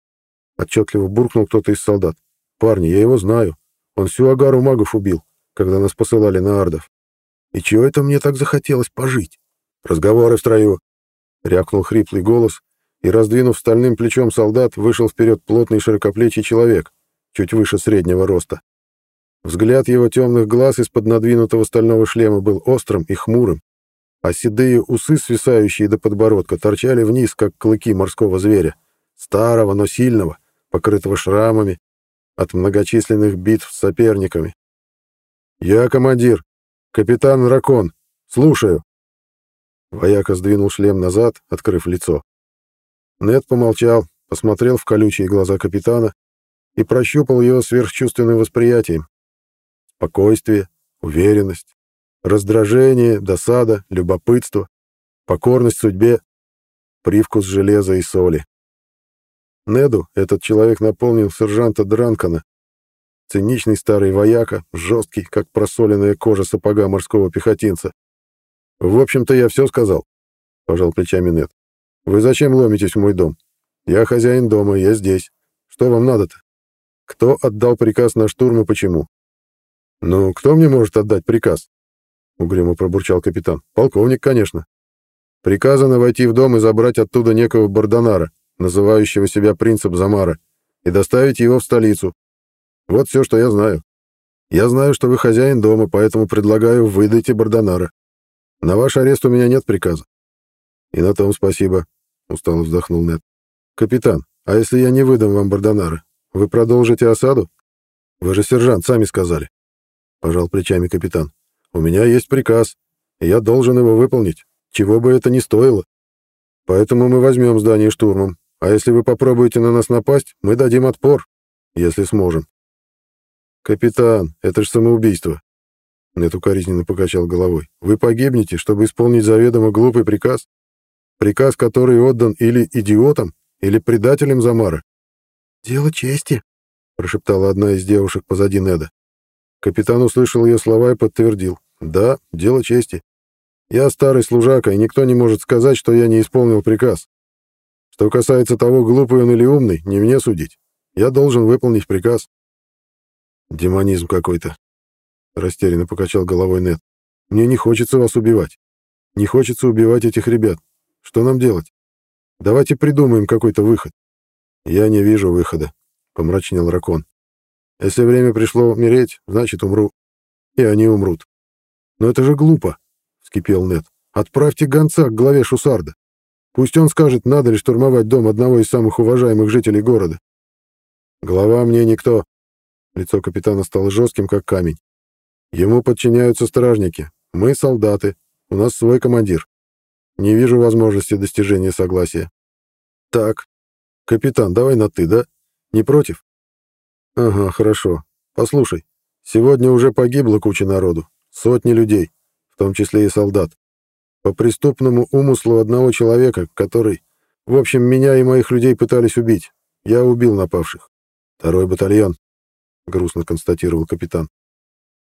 Отчетливо буркнул кто-то из солдат. Парни, я его знаю. Он всю агару магов убил, когда нас посылали на ардов. И чего это мне так захотелось пожить? Разговоры в строю. Рявкнул хриплый голос, и, раздвинув стальным плечом солдат, вышел вперед плотный широкоплечий человек, чуть выше среднего роста. Взгляд его темных глаз из-под надвинутого стального шлема был острым и хмурым, а седые усы, свисающие до подбородка, торчали вниз, как клыки морского зверя, старого, но сильного, покрытого шрамами от многочисленных битв с соперниками. «Я командир, капитан Ракон, слушаю!» Вояка сдвинул шлем назад, открыв лицо. Нед помолчал, посмотрел в колючие глаза капитана и прощупал его сверхчувственным восприятием. Спокойствие, уверенность, раздражение, досада, любопытство, покорность судьбе, привкус железа и соли. Неду этот человек наполнил сержанта Дранкана, циничный старый вояка, жесткий, как просоленная кожа сапога морского пехотинца. «В общем-то, я все сказал», — пожал плечами Нед. «Вы зачем ломитесь в мой дом? Я хозяин дома, я здесь. Что вам надо-то? Кто отдал приказ на штурм и почему?» «Ну, кто мне может отдать приказ?» — угрюмо пробурчал капитан. «Полковник, конечно. Приказано войти в дом и забрать оттуда некого Бардонара, называющего себя принцип Замара, и доставить его в столицу. Вот все, что я знаю. Я знаю, что вы хозяин дома, поэтому предлагаю выдайте Бардонара. На ваш арест у меня нет приказа. И на том спасибо, устало вздохнул Нед. Капитан, а если я не выдам вам Бардонара, вы продолжите осаду? Вы же сержант, сами сказали. Пожал плечами капитан. У меня есть приказ, и я должен его выполнить, чего бы это ни стоило. Поэтому мы возьмем здание штурмом, а если вы попробуете на нас напасть, мы дадим отпор, если сможем. Капитан, это же самоубийство. Нет укоризненно покачал головой. Вы погибнете, чтобы исполнить заведомо глупый приказ? Приказ, который отдан или идиотам, или предателям Замара? «Дело чести», — прошептала одна из девушек позади Неда. Капитан услышал ее слова и подтвердил. «Да, дело чести. Я старый служака, и никто не может сказать, что я не исполнил приказ. Что касается того, глупый он или умный, не мне судить. Я должен выполнить приказ». «Демонизм какой-то», — растерянно покачал головой Нед. «Мне не хочется вас убивать. Не хочется убивать этих ребят. Что нам делать? Давайте придумаем какой-то выход». «Я не вижу выхода», — помрачнел Ракон. «Если время пришло умереть, значит, умру. И они умрут». «Но это же глупо», — вскипел Нед. «Отправьте гонца к главе Шусарда. Пусть он скажет, надо ли штурмовать дом одного из самых уважаемых жителей города». «Глава мне никто». Лицо капитана стало жестким, как камень. Ему подчиняются стражники. Мы солдаты. У нас свой командир. Не вижу возможности достижения согласия. Так. Капитан, давай на «ты», да? Не против? Ага, хорошо. Послушай, сегодня уже погибла куча народу. Сотни людей, в том числе и солдат. По преступному умыслу одного человека, который... В общем, меня и моих людей пытались убить. Я убил напавших. Второй батальон, — грустно констатировал капитан.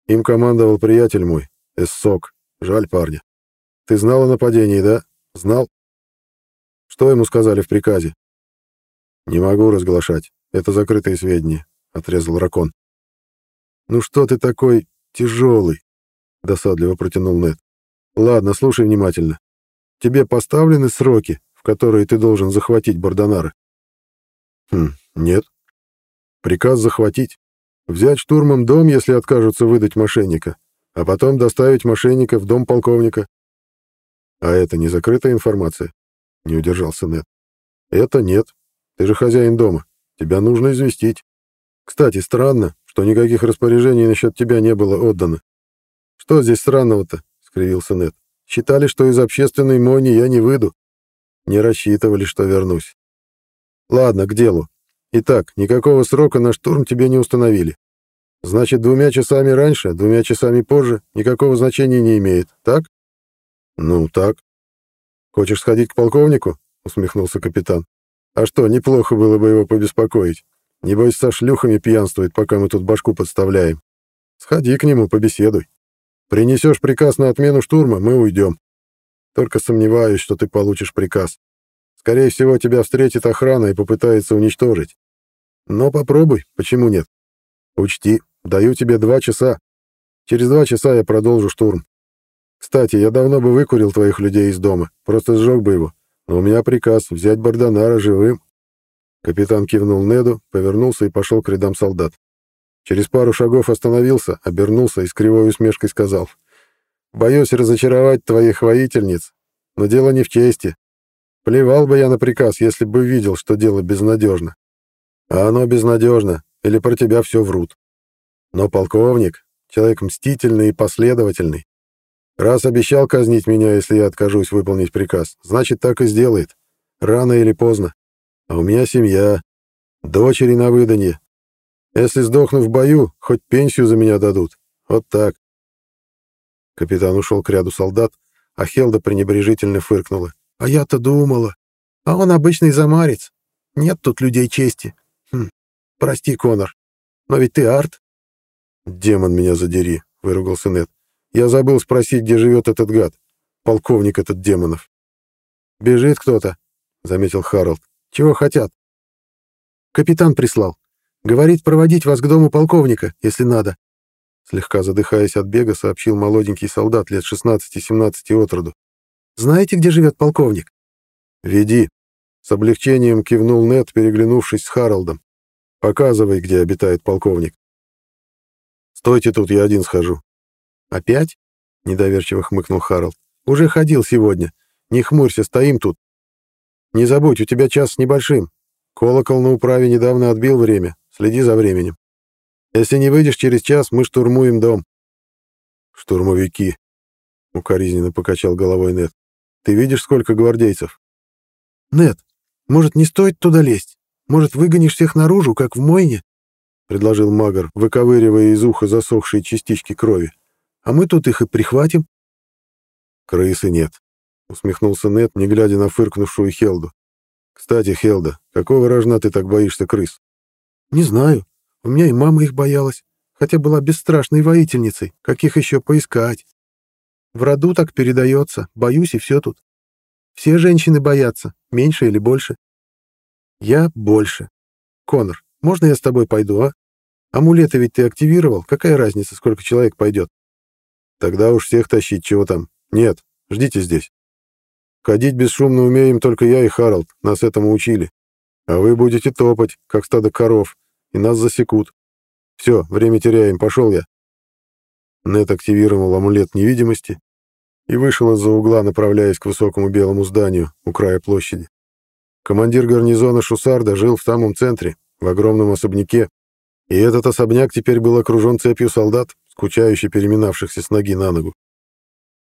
Им командовал приятель мой, Эссок. Жаль парня. Ты знал о нападении, да? Знал? Что ему сказали в приказе? Не могу разглашать. Это закрытые сведения, отрезал Ракон. Ну что ты такой тяжелый? Досадливо протянул Нед. Ладно, слушай внимательно. Тебе поставлены сроки, в которые ты должен захватить Бардонара? Хм, нет. Приказ захватить. Взять штурмом дом, если откажутся выдать мошенника, а потом доставить мошенника в дом полковника. А это не закрытая информация? Не удержался Нед. Это нет. Ты же хозяин дома. Тебя нужно известить. Кстати, странно, что никаких распоряжений насчет тебя не было отдано. Что здесь странного-то? Скривился Нед. Считали, что из общественной мойни я не выйду. Не рассчитывали, что вернусь. Ладно, к делу. Итак, никакого срока на штурм тебе не установили. Значит, двумя часами раньше, двумя часами позже никакого значения не имеет, так? Ну, так. Хочешь сходить к полковнику? Усмехнулся капитан. А что, неплохо было бы его побеспокоить. Небось, со шлюхами пьянствует, пока мы тут башку подставляем. Сходи к нему, побеседуй. Принесешь приказ на отмену штурма, мы уйдем. Только сомневаюсь, что ты получишь приказ. Скорее всего, тебя встретит охрана и попытается уничтожить. Но попробуй, почему нет? Учти, даю тебе два часа. Через два часа я продолжу штурм. Кстати, я давно бы выкурил твоих людей из дома, просто сжег бы его. Но у меня приказ взять Бардонара живым. Капитан кивнул Неду, повернулся и пошел к рядам солдат. Через пару шагов остановился, обернулся и с кривой усмешкой сказал. «Боюсь разочаровать твоих воительниц, но дело не в чести. Плевал бы я на приказ, если бы видел, что дело безнадежно. А оно безнадежно, или про тебя все врут. Но полковник — человек мстительный и последовательный. Раз обещал казнить меня, если я откажусь выполнить приказ, значит, так и сделает. Рано или поздно. А у меня семья, дочери на выданье, если сдохну в бою, хоть пенсию за меня дадут. Вот так. Капитан ушел к ряду солдат, а Хелда пренебрежительно фыркнула. А я-то думала. А он обычный замарец. Нет тут людей чести. Хм. Прости, Конор. Но ведь ты арт. Демон меня задери, выругался Нед. Я забыл спросить, где живет этот гад. Полковник этот демонов. Бежит кто-то, заметил Харалд. Чего хотят? Капитан прислал. Говорит, проводить вас к дому полковника, если надо. Слегка задыхаясь от бега, сообщил молоденький солдат лет 16-17 от роду. Знаете, где живет полковник? Веди. С облегчением кивнул Нед, переглянувшись с Харалдом. Показывай, где обитает полковник. Стойте тут, я один схожу. Опять? Недоверчиво хмыкнул Харалд. Уже ходил сегодня. Не хмурься, стоим тут. Не забудь, у тебя час с небольшим. Колокол на управе недавно отбил время, Следи за временем. Если не выйдешь через час, мы штурмуем дом. Штурмовики. Укоризненно покачал головой Нет. Ты видишь, сколько гвардейцев? Нет, может, не стоит туда лезть? Может, выгонишь всех наружу, как в мойне? Предложил Магар, выковыривая из уха засохшие частички крови. А мы тут их и прихватим. Крысы нет. Усмехнулся Нет, не глядя на фыркнувшую Хелду. Кстати, Хелда, какого рожна ты так боишься крыс? Не знаю. У меня и мама их боялась, хотя была бесстрашной воительницей. Каких еще поискать? В роду так передается. Боюсь, и все тут. Все женщины боятся, меньше или больше. Я больше. Конор, можно я с тобой пойду, а? Амулеты ведь ты активировал, какая разница, сколько человек пойдет? Тогда уж всех тащить, чего там. Нет, ждите здесь. Ходить бесшумно умеем только я и Харалд, нас этому учили. А вы будете топать, как стадо коров, и нас засекут. Все, время теряем, пошел я. Нет активировал амулет невидимости и вышел из-за угла, направляясь к высокому белому зданию у края площади. Командир гарнизона Шусарда жил в самом центре, в огромном особняке, и этот особняк теперь был окружен цепью солдат, скучающе переминавшихся с ноги на ногу.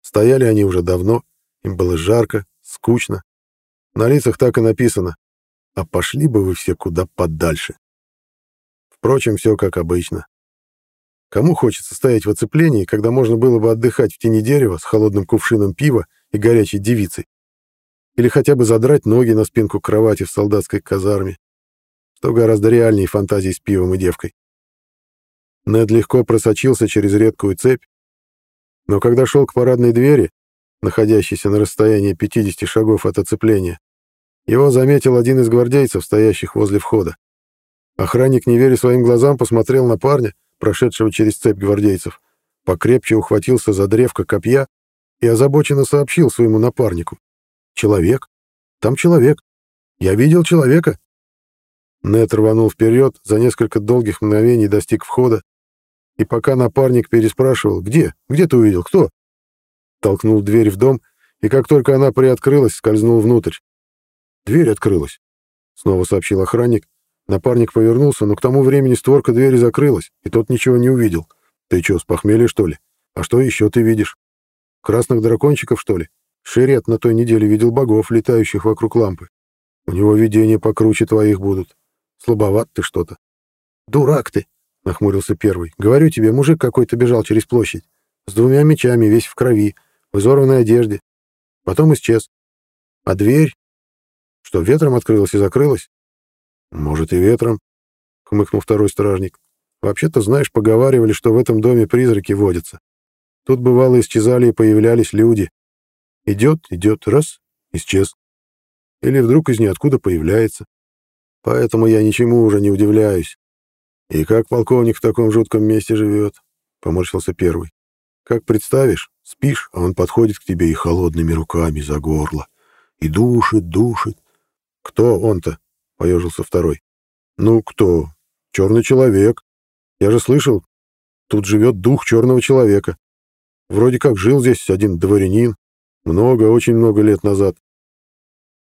Стояли они уже давно, им было жарко, скучно. На лицах так и написано а пошли бы вы все куда подальше. Впрочем, все как обычно. Кому хочется стоять в оцеплении, когда можно было бы отдыхать в тени дерева с холодным кувшином пива и горячей девицей? Или хотя бы задрать ноги на спинку кровати в солдатской казарме, что гораздо реальнее фантазий с пивом и девкой. Нед легко просочился через редкую цепь, но когда шел к парадной двери, находящейся на расстоянии 50 шагов от оцепления, его заметил один из гвардейцев, стоящих возле входа. Охранник, не веря своим глазам, посмотрел на парня, прошедшего через цепь гвардейцев, покрепче ухватился за древко копья и озабоченно сообщил своему напарнику. «Человек? Там человек. Я видел человека». Нет рванул вперед, за несколько долгих мгновений достиг входа, и пока напарник переспрашивал «Где? Где ты увидел? Кто?» Толкнул дверь в дом, и как только она приоткрылась, скользнул внутрь. Дверь открылась, снова сообщил охранник. Напарник повернулся, но к тому времени створка двери закрылась, и тот ничего не увидел. Ты что, с похмелья, что ли? А что еще ты видишь? Красных дракончиков, что ли? Шерет на той неделе видел богов, летающих вокруг лампы. У него видения покруче твоих будут. Слабоват ты что-то. Дурак ты, нахмурился первый. Говорю тебе, мужик какой-то бежал через площадь. С двумя мечами, весь в крови, в изорванной одежде. Потом исчез. А дверь что, ветром открылась и закрылась? Может, и ветром, хмыкнул второй стражник. Вообще-то, знаешь, поговаривали, что в этом доме призраки водятся. Тут бывало исчезали и появлялись люди. Идет, идет, раз, исчез. Или вдруг из ниоткуда появляется. Поэтому я ничему уже не удивляюсь. И как полковник в таком жутком месте живет? Поморщился первый. Как представишь, спишь, а он подходит к тебе и холодными руками за горло. И душит, душит. Кто он-то? Поежился второй. Ну, кто? Черный человек. Я же слышал, тут живет дух черного человека. Вроде как жил здесь один дворянин. Много, очень много лет назад.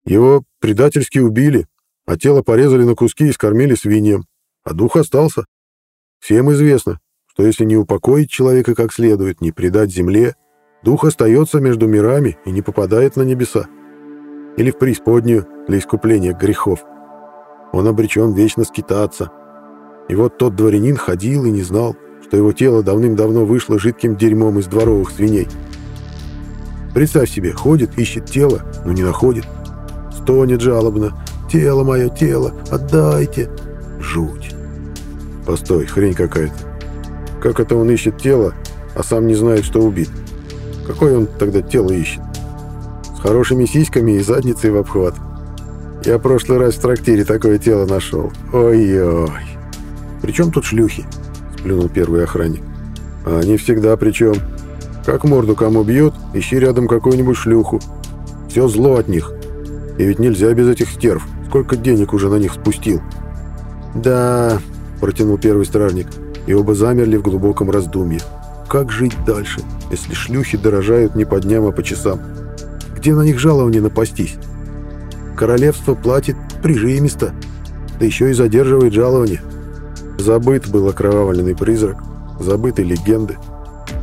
Его предательски убили, а тело порезали на куски и скормили свиньям, а дух остался. Всем известно, что если не упокоить человека как следует, не предать земле, дух остается между мирами и не попадает на небеса. Или в преисподнюю для искупления грехов. Он обречен вечно скитаться. И вот тот дворянин ходил и не знал, что его тело давным-давно вышло жидким дерьмом из дворовых свиней. Представь себе, ходит, ищет тело, но не находит. Стонет жалобно. «Тело мое, тело, отдайте!» Жуть. Постой, хрень какая-то. Как это он ищет тело, а сам не знает, что убит? Какое он тогда тело ищет? С хорошими сиськами и задницей в обхват. Я прошлый раз в трактире такое тело нашел. Ой-ой. «При чем тут шлюхи?» — сплюнул первый охранник. «А они всегда при чем. Как морду кому бьет, ищи рядом какую-нибудь шлюху. Все зло от них. И ведь нельзя без этих стерв. Сколько денег уже на них спустил?» «Да...» — протянул первый стражник, и оба замерли в глубоком раздумье. «Как жить дальше, если шлюхи дорожают не по дням, а по часам? Где на них жалование напастись? Королевство платит прижимисто, да еще и задерживает жалование. Забыт был окровавленный призрак, забыты легенды.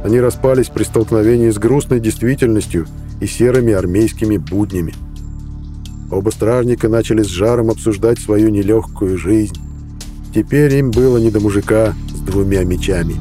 Они распались при столкновении с грустной действительностью и серыми армейскими буднями. Оба стражника начали с жаром обсуждать свою нелегкую жизнь. Теперь им было не до мужика с двумя мечами.